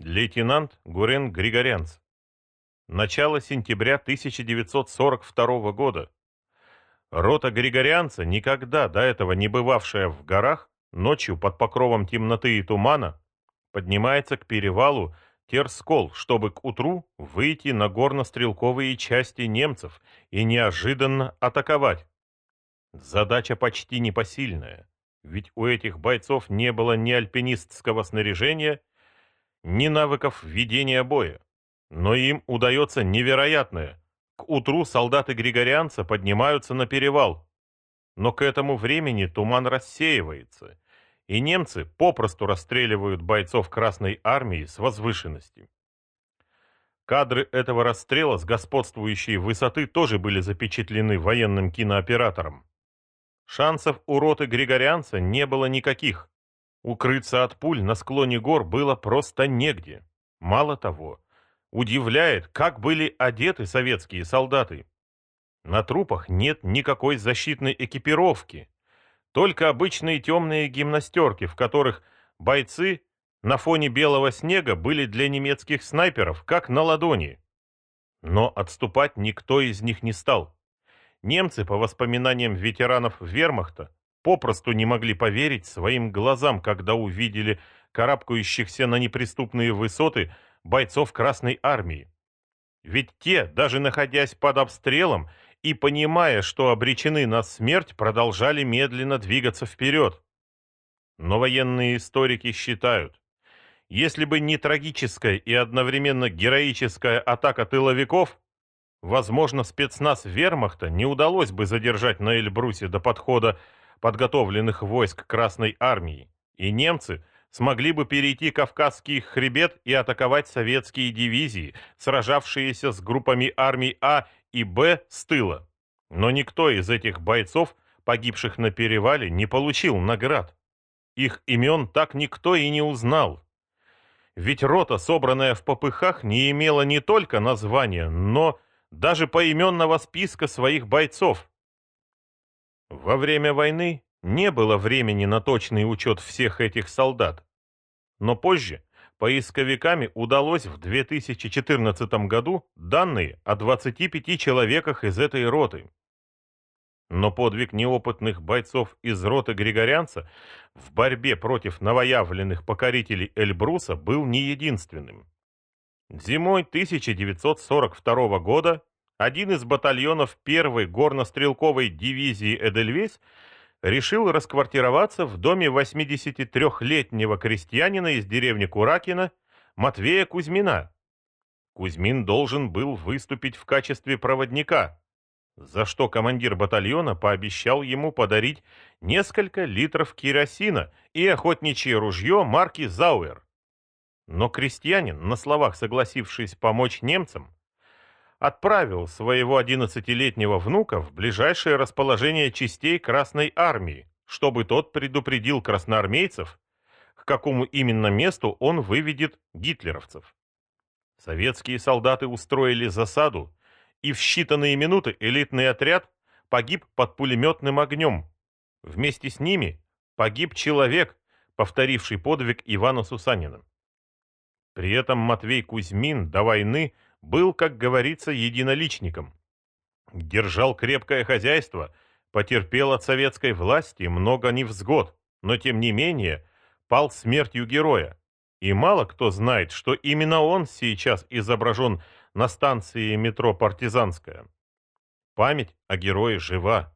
Лейтенант Гурен Григорянц. Начало сентября 1942 года. Рота Григорянца, никогда до этого не бывавшая в горах, ночью под покровом темноты и тумана, поднимается к перевалу Терскол, чтобы к утру выйти на горно-стрелковые части немцев и неожиданно атаковать. Задача почти непосильная, ведь у этих бойцов не было ни альпинистского снаряжения, ни навыков ведения боя. Но им удается невероятное. К утру солдаты Григорианца поднимаются на перевал. Но к этому времени туман рассеивается, и немцы попросту расстреливают бойцов Красной Армии с возвышенности. Кадры этого расстрела с господствующей высоты тоже были запечатлены военным кинооператором. Шансов у роты Григорианца не было никаких. Укрыться от пуль на склоне гор было просто негде. Мало того, удивляет, как были одеты советские солдаты. На трупах нет никакой защитной экипировки, только обычные темные гимнастерки, в которых бойцы на фоне белого снега были для немецких снайперов как на ладони. Но отступать никто из них не стал. Немцы, по воспоминаниям ветеранов вермахта, попросту не могли поверить своим глазам, когда увидели карабкающихся на неприступные высоты бойцов Красной Армии. Ведь те, даже находясь под обстрелом и понимая, что обречены на смерть, продолжали медленно двигаться вперед. Но военные историки считают, если бы не трагическая и одновременно героическая атака тыловиков, возможно, спецназ вермахта не удалось бы задержать на Эльбрусе до подхода подготовленных войск Красной Армии, и немцы смогли бы перейти Кавказский хребет и атаковать советские дивизии, сражавшиеся с группами армий А и Б с тыла. Но никто из этих бойцов, погибших на перевале, не получил наград. Их имен так никто и не узнал. Ведь рота, собранная в попыхах, не имела не только названия, но даже поименного списка своих бойцов. Во время войны не было времени на точный учет всех этих солдат. Но позже поисковиками удалось в 2014 году данные о 25 человеках из этой роты. Но подвиг неопытных бойцов из роты Григорянца в борьбе против новоявленных покорителей Эльбруса был не единственным. Зимой 1942 года один из батальонов первой горнострелковой дивизии «Эдельвейс» решил расквартироваться в доме 83-летнего крестьянина из деревни Куракина Матвея Кузьмина. Кузьмин должен был выступить в качестве проводника, за что командир батальона пообещал ему подарить несколько литров керосина и охотничье ружье марки «Зауэр». Но крестьянин, на словах согласившись помочь немцам, отправил своего 11-летнего внука в ближайшее расположение частей Красной Армии, чтобы тот предупредил красноармейцев, к какому именно месту он выведет гитлеровцев. Советские солдаты устроили засаду, и в считанные минуты элитный отряд погиб под пулеметным огнем. Вместе с ними погиб человек, повторивший подвиг Ивана Сусанина. При этом Матвей Кузьмин до войны – был, как говорится, единоличником. Держал крепкое хозяйство, потерпел от советской власти много невзгод, но тем не менее пал смертью героя. И мало кто знает, что именно он сейчас изображен на станции метро «Партизанская». Память о герое жива.